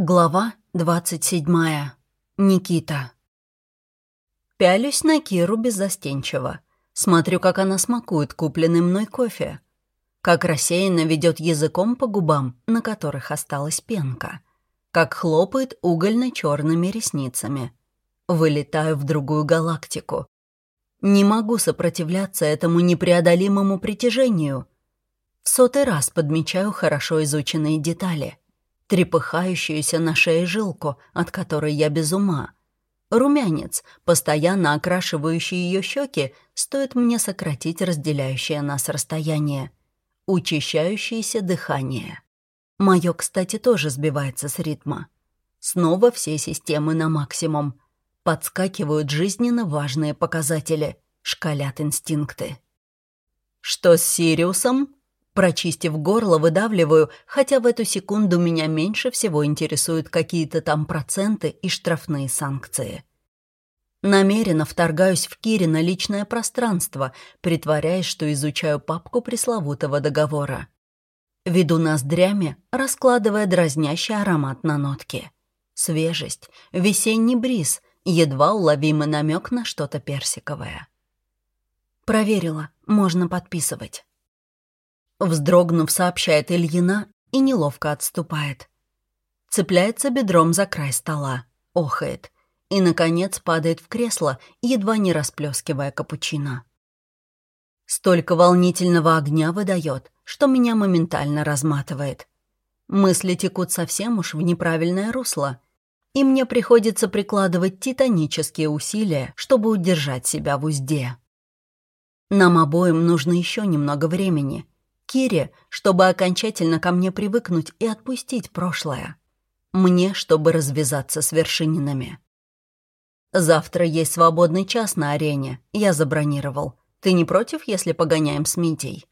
Глава двадцать седьмая. Никита. Пялюсь на Киру беззастенчиво. Смотрю, как она смакует купленный мной кофе. Как рассеянно ведет языком по губам, на которых осталась пенка. Как хлопает угольно-черными ресницами. Вылетаю в другую галактику. Не могу сопротивляться этому непреодолимому притяжению. В сотый раз подмечаю хорошо изученные детали — трепыхающуюся на шее жилку, от которой я без ума. Румянец, постоянно окрашивающий ее щеки, стоит мне сократить разделяющее нас расстояние. Учащающееся дыхание. Мое, кстати, тоже сбивается с ритма. Снова все системы на максимум. Подскакивают жизненно важные показатели, шкалят инстинкты. «Что с Сириусом?» Прочистив горло, выдавливаю, хотя в эту секунду меня меньше всего интересуют какие-то там проценты и штрафные санкции. Намеренно вторгаюсь в Кирина личное пространство, притворяясь, что изучаю папку пресловутого договора. Веду ноздрями, раскладывая дразнящий аромат на нотке. Свежесть, весенний бриз, едва уловимый намек на что-то персиковое. Проверила, можно подписывать. Вздрогнув, сообщает Ильина и неловко отступает. Цепляется бедром за край стола, охает и, наконец, падает в кресло, едва не расплескивая капучино. Столько волнительного огня выдает, что меня моментально разматывает. Мысли текут совсем уж в неправильное русло, и мне приходится прикладывать титанические усилия, чтобы удержать себя в узде. Нам обоим нужно еще немного времени — Кире, чтобы окончательно ко мне привыкнуть и отпустить прошлое. Мне, чтобы развязаться с вершининами. Завтра есть свободный час на арене, я забронировал. Ты не против, если погоняем с Митей?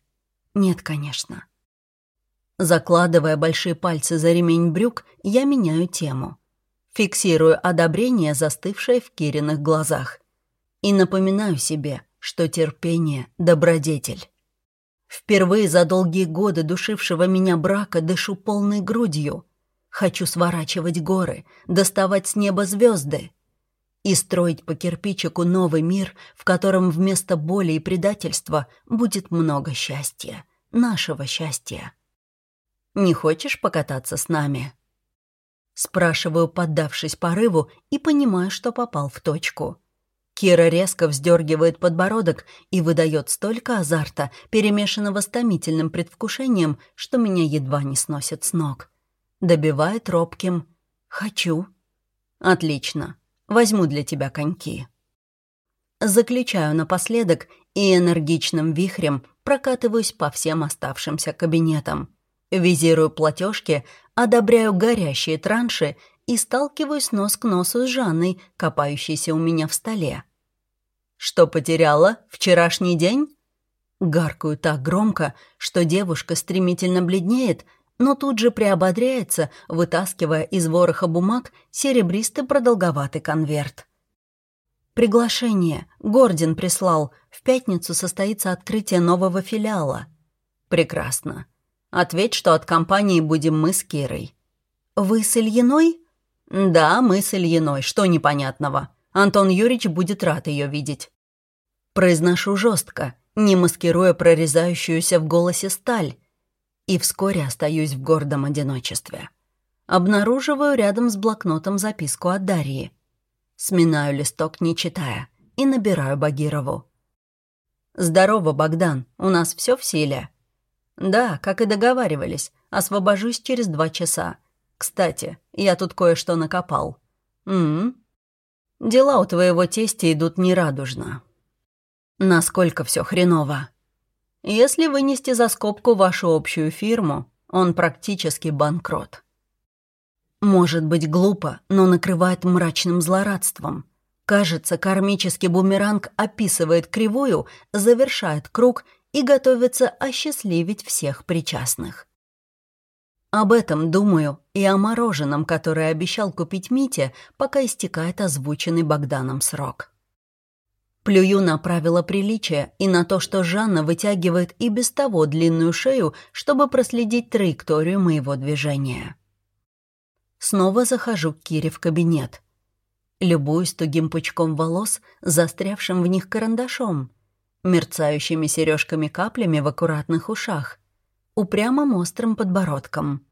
Нет, конечно. Закладывая большие пальцы за ремень брюк, я меняю тему. Фиксирую одобрение, застывшее в Кириных глазах. И напоминаю себе, что терпение — добродетель. Впервые за долгие годы душившего меня брака дышу полной грудью. Хочу сворачивать горы, доставать с неба звезды и строить по кирпичику новый мир, в котором вместо боли и предательства будет много счастья, нашего счастья. «Не хочешь покататься с нами?» Спрашиваю, поддавшись порыву, и понимаю, что попал в точку. Кира резко вздергивает подбородок и выдает столько азарта, перемешанного с томительным предвкушением, что меня едва не сносит с ног. Добивает робким «Хочу». «Отлично. Возьму для тебя коньки». Заключаю напоследок и энергичным вихрем прокатываюсь по всем оставшимся кабинетам. Визирую платежки, одобряю горящие транши и сталкиваюсь нос к носу с Жанной, копающейся у меня в столе. «Что потеряла? Вчерашний день?» Гаркаю так громко, что девушка стремительно бледнеет, но тут же приободряется, вытаскивая из вороха бумаг серебристый продолговатый конверт. «Приглашение. Гордин прислал. В пятницу состоится открытие нового филиала». «Прекрасно. Ответь, что от компании будем мы с Кирой». «Вы с Ильиной?» «Да, мы с Ильиной. Что непонятного? Антон Юрьевич будет рад ее видеть». Произношу жестко, не маскируя прорезающуюся в голосе сталь, и вскоре остаюсь в гордом одиночестве. Обнаруживаю рядом с блокнотом записку от Дарьи. Сминаю листок, не читая, и набираю Багирову. «Здорово, Богдан, у нас все в силе?» «Да, как и договаривались, освобожусь через два часа. Кстати, я тут кое-что накопал. М, Дела у твоего тестя идут нерадужно. Насколько все хреново. Если вынести за скобку вашу общую фирму, он практически банкрот. Может быть глупо, но накрывает мрачным злорадством. Кажется, кармический бумеранг описывает кривую, завершает круг и готовится осчастливить всех причастных. Об этом думаю и о мороженом, которое обещал купить Митя, пока истекает озвученный Богданом срок. Плюю на правила приличия и на то, что Жанна вытягивает и без того длинную шею, чтобы проследить траекторию моего движения. снова захожу к Кире в кабинет. Любуюсь тугим пучком волос, застрявшим в них карандашом, мерцающими сережками-каплями в аккуратных ушах, упрямым острым подбородком.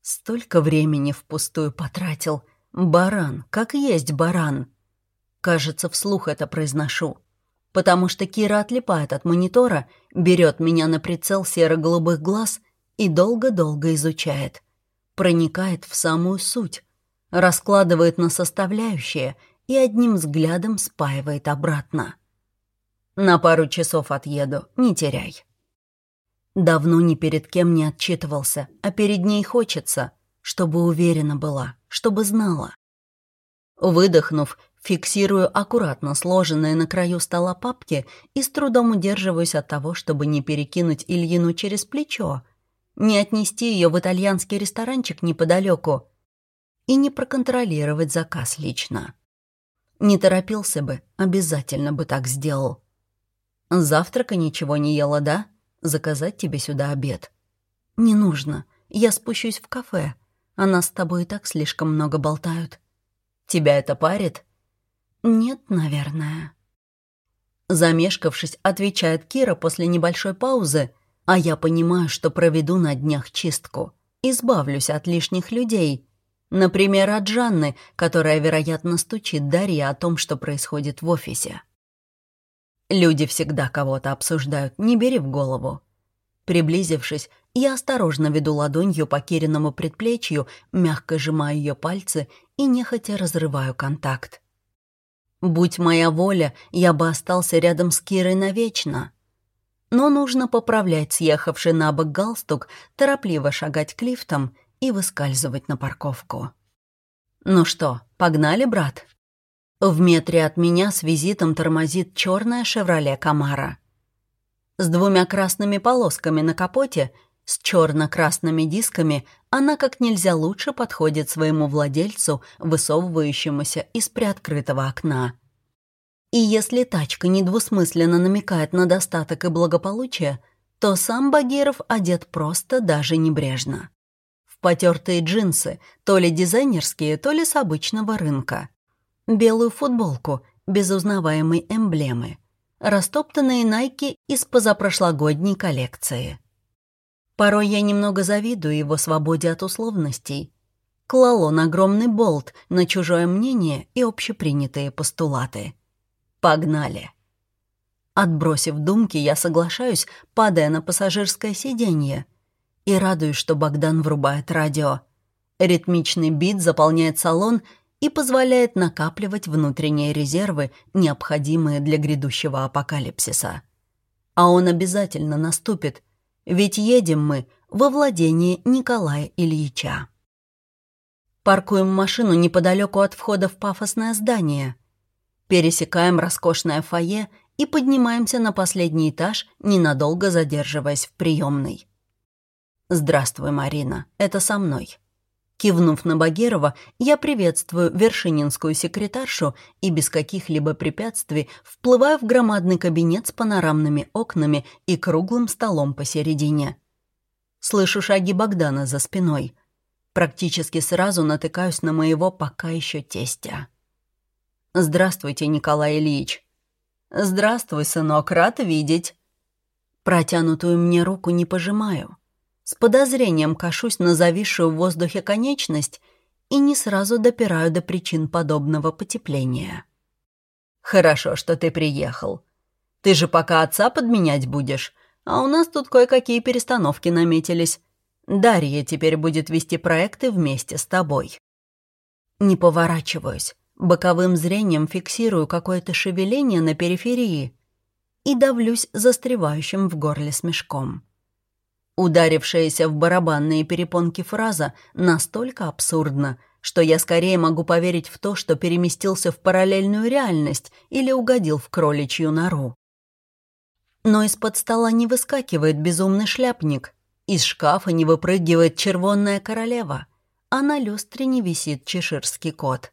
Столько времени впустую потратил. Баран, как есть баран. Кажется, вслух это произношу. Потому что Кира отлипает от монитора, берет меня на прицел серо-голубых глаз и долго-долго изучает. Проникает в самую суть, раскладывает на составляющие и одним взглядом спаивает обратно. На пару часов отъеду, не теряй. Давно ни перед кем не отчитывался, а перед ней хочется, чтобы уверена была, чтобы знала. Выдохнув, фиксирую аккуратно сложенные на краю стола папки и с трудом удерживаюсь от того, чтобы не перекинуть Ильину через плечо, не отнести ее в итальянский ресторанчик неподалеку и не проконтролировать заказ лично. Не торопился бы, обязательно бы так сделал. Завтрака ничего не ела, да? Заказать тебе сюда обед. Не нужно, я спущусь в кафе. А нас с тобой и так слишком много болтают. Тебя это парит? Нет, наверное. Замешкавшись, отвечает Кира после небольшой паузы, а я понимаю, что проведу на днях чистку. Избавлюсь от лишних людей. Например, от Жанны, которая, вероятно, стучит Дарье о том, что происходит в офисе. Люди всегда кого-то обсуждают, не бери в голову. Приблизившись, я осторожно веду ладонью по Кириному предплечью, мягко сжимаю ее пальцы и нехотя разрываю контакт. Будь моя воля, я бы остался рядом с Кирой навечно. Но нужно поправлять съехавший на бок галстук, торопливо шагать к лифтам и выскальзывать на парковку. «Ну что, погнали, брат?» В метре от меня с визитом тормозит черная «Шевроле Камара». С двумя красными полосками на капоте, с черно-красными дисками, она как нельзя лучше подходит своему владельцу, высовывающемуся из приоткрытого окна. И если тачка недвусмысленно намекает на достаток и благополучие, то сам Багиров одет просто даже небрежно. В потертые джинсы, то ли дизайнерские, то ли с обычного рынка белую футболку без узнаваемой эмблемы, растоптанные найки из позапрошлогодней коллекции. Порой я немного завидую его свободе от условностей. Клал он огромный болт на чужое мнение и общепринятые постулаты. Погнали. Отбросив думки, я соглашаюсь, падая на пассажирское сиденье, и радуюсь, что Богдан врубает радио. Ритмичный бит заполняет салон, и позволяет накапливать внутренние резервы, необходимые для грядущего апокалипсиса. А он обязательно наступит, ведь едем мы во владение Николая Ильича. Паркуем машину неподалеку от входа в пафосное здание, пересекаем роскошное фойе и поднимаемся на последний этаж, ненадолго задерживаясь в приемной. «Здравствуй, Марина, это со мной». Кивнув на Багирова, я приветствую вершининскую секретаршу и без каких-либо препятствий вплываю в громадный кабинет с панорамными окнами и круглым столом посередине. Слышу шаги Богдана за спиной. Практически сразу натыкаюсь на моего пока еще тестя. «Здравствуйте, Николай Ильич». «Здравствуй, сынок, рад видеть». Протянутую мне руку не пожимаю. С подозрением кашусь на зависшую в воздухе конечность и не сразу допираю до причин подобного потепления. «Хорошо, что ты приехал. Ты же пока отца подменять будешь, а у нас тут кое-какие перестановки наметились. Дарья теперь будет вести проекты вместе с тобой». Не поворачиваюсь, боковым зрением фиксирую какое-то шевеление на периферии и давлюсь застревающим в горле смешком. Ударившаяся в барабанные перепонки фраза настолько абсурдна, что я скорее могу поверить в то, что переместился в параллельную реальность или угодил в кроличью нору. Но из-под стола не выскакивает безумный шляпник, из шкафа не выпрыгивает червонная королева, а на люстре не висит чеширский кот.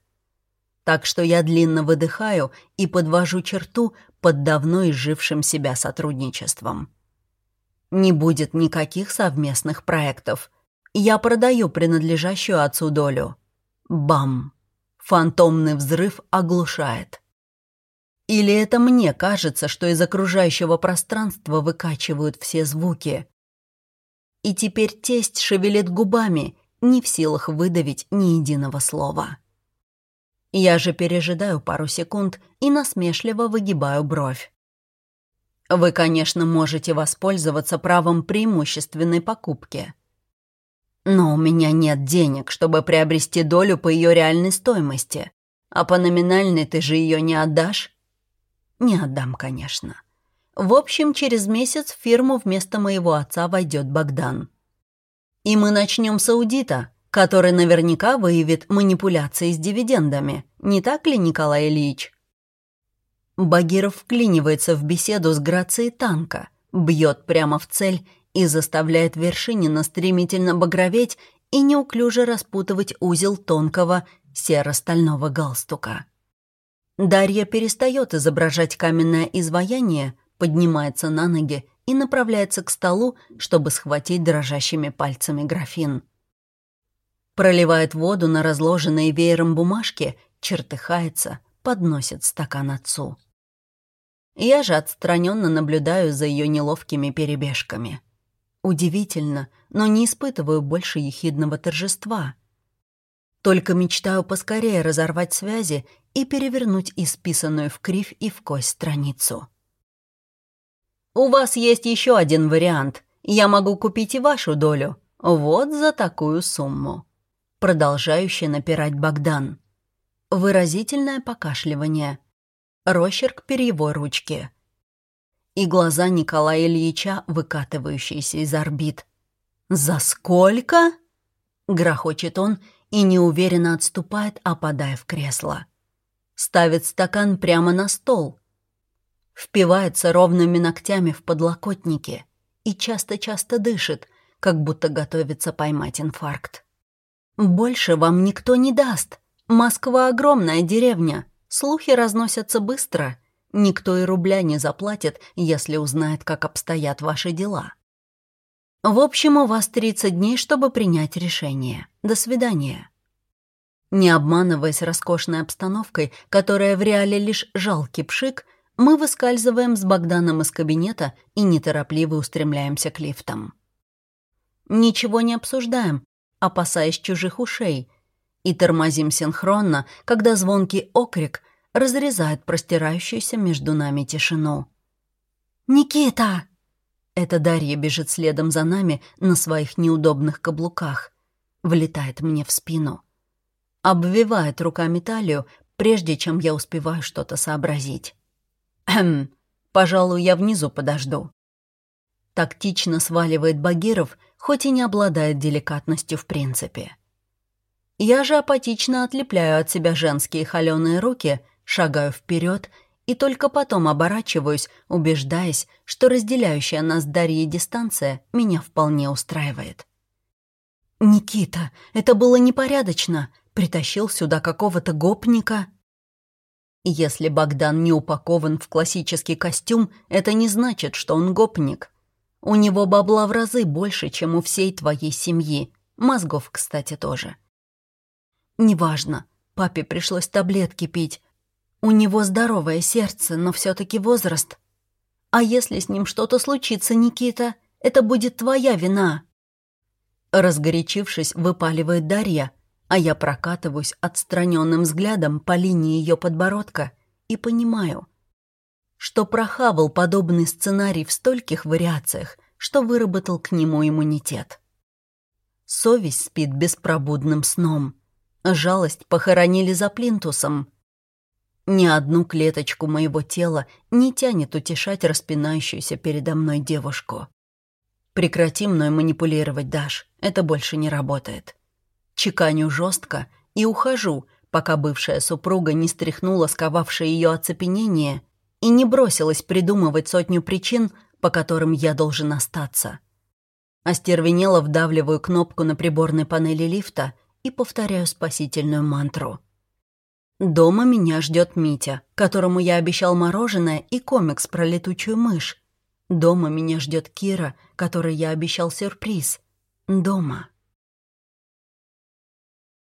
Так что я длинно выдыхаю и подвожу черту под давно изжившим себя сотрудничеством. Не будет никаких совместных проектов. Я продаю принадлежащую отцу долю. Бам! Фантомный взрыв оглушает. Или это мне кажется, что из окружающего пространства выкачивают все звуки? И теперь тесть шевелит губами, не в силах выдавить ни единого слова. Я же пережидаю пару секунд и насмешливо выгибаю бровь. Вы, конечно, можете воспользоваться правом преимущественной покупки. Но у меня нет денег, чтобы приобрести долю по ее реальной стоимости. А по номинальной ты же ее не отдашь? Не отдам, конечно. В общем, через месяц в фирму вместо моего отца войдет Богдан. И мы начнем с аудита, который наверняка выявит манипуляции с дивидендами. Не так ли, Николай Ильич? Багиров вклинивается в беседу с грацией танка, бьет прямо в цель и заставляет Вершинина стремительно багроветь и неуклюже распутывать узел тонкого серо-стального галстука. Дарья перестает изображать каменное изваяние, поднимается на ноги и направляется к столу, чтобы схватить дрожащими пальцами графин. Проливает воду на разложенные веером бумажки, чертыхается, подносит стакан отцу. Я же отстраненно наблюдаю за ее неловкими перебежками. Удивительно, но не испытываю больше ехидного торжества. Только мечтаю поскорее разорвать связи и перевернуть исписанную в кривь и в кость страницу. «У вас есть еще один вариант. Я могу купить и вашу долю. Вот за такую сумму», — продолжающий напирать Богдан. Выразительное покашливание. Рощерк перьевой ручки и глаза Николая Ильича, выкатывающиеся из орбит. «За сколько?» — грохочет он и неуверенно отступает, опадая в кресло. Ставит стакан прямо на стол. Впивается ровными ногтями в подлокотники и часто-часто дышит, как будто готовится поймать инфаркт. «Больше вам никто не даст. Москва — огромная деревня. Слухи разносятся быстро. Никто и рубля не заплатит, если узнает, как обстоят ваши дела. В общем, у вас 30 дней, чтобы принять решение. До свидания. Не обманываясь роскошной обстановкой, которая в реале лишь жалкий пшик, мы выскальзываем с Богданом из кабинета и неторопливо устремляемся к лифтам. Ничего не обсуждаем, опасаясь чужих ушей, и тормозим синхронно, когда звонкий окрик — разрезает простирающуюся между нами тишину. «Никита!» Эта Дарья бежит следом за нами на своих неудобных каблуках. Влетает мне в спину. Обвивает руками талию, прежде чем я успеваю что-то сообразить. «Хм, пожалуй, я внизу подожду». Тактично сваливает Багиров, хоть и не обладает деликатностью в принципе. Я же апатично отлепляю от себя женские холеные руки — Шагаю вперед и только потом оборачиваюсь, убеждаясь, что разделяющая нас Дарьей дистанция меня вполне устраивает. «Никита, это было непорядочно. Притащил сюда какого-то гопника». Если Богдан не упакован в классический костюм, это не значит, что он гопник. У него бабла в разы больше, чем у всей твоей семьи. Мозгов, кстати, тоже. Неважно. Папе пришлось таблетки пить, у него здоровое сердце, но все таки возраст. А если с ним что-то случится, Никита, это будет твоя вина. Разгорячившись, выпаливает Дарья, а я прокатываюсь отстраненным взглядом по линии ее подбородка и понимаю, что прохавал подобный сценарий в стольких вариациях, что выработал к нему иммунитет. Совесть спит беспробудным сном. Жалость похоронили за плинтусом. Ни одну клеточку моего тела не тянет утешать распинающуюся передо мной девушку. Прекрати мной манипулировать, Даш, это больше не работает. Чеканю жестко и ухожу, пока бывшая супруга не стряхнула сковавшее ее оцепенение и не бросилась придумывать сотню причин, по которым я должен остаться. Остервенело вдавливаю кнопку на приборной панели лифта и повторяю спасительную мантру — Дома меня ждет Митя, которому я обещал мороженое и комикс про летучую мышь. Дома меня ждет Кира, которой я обещал сюрприз. Дома.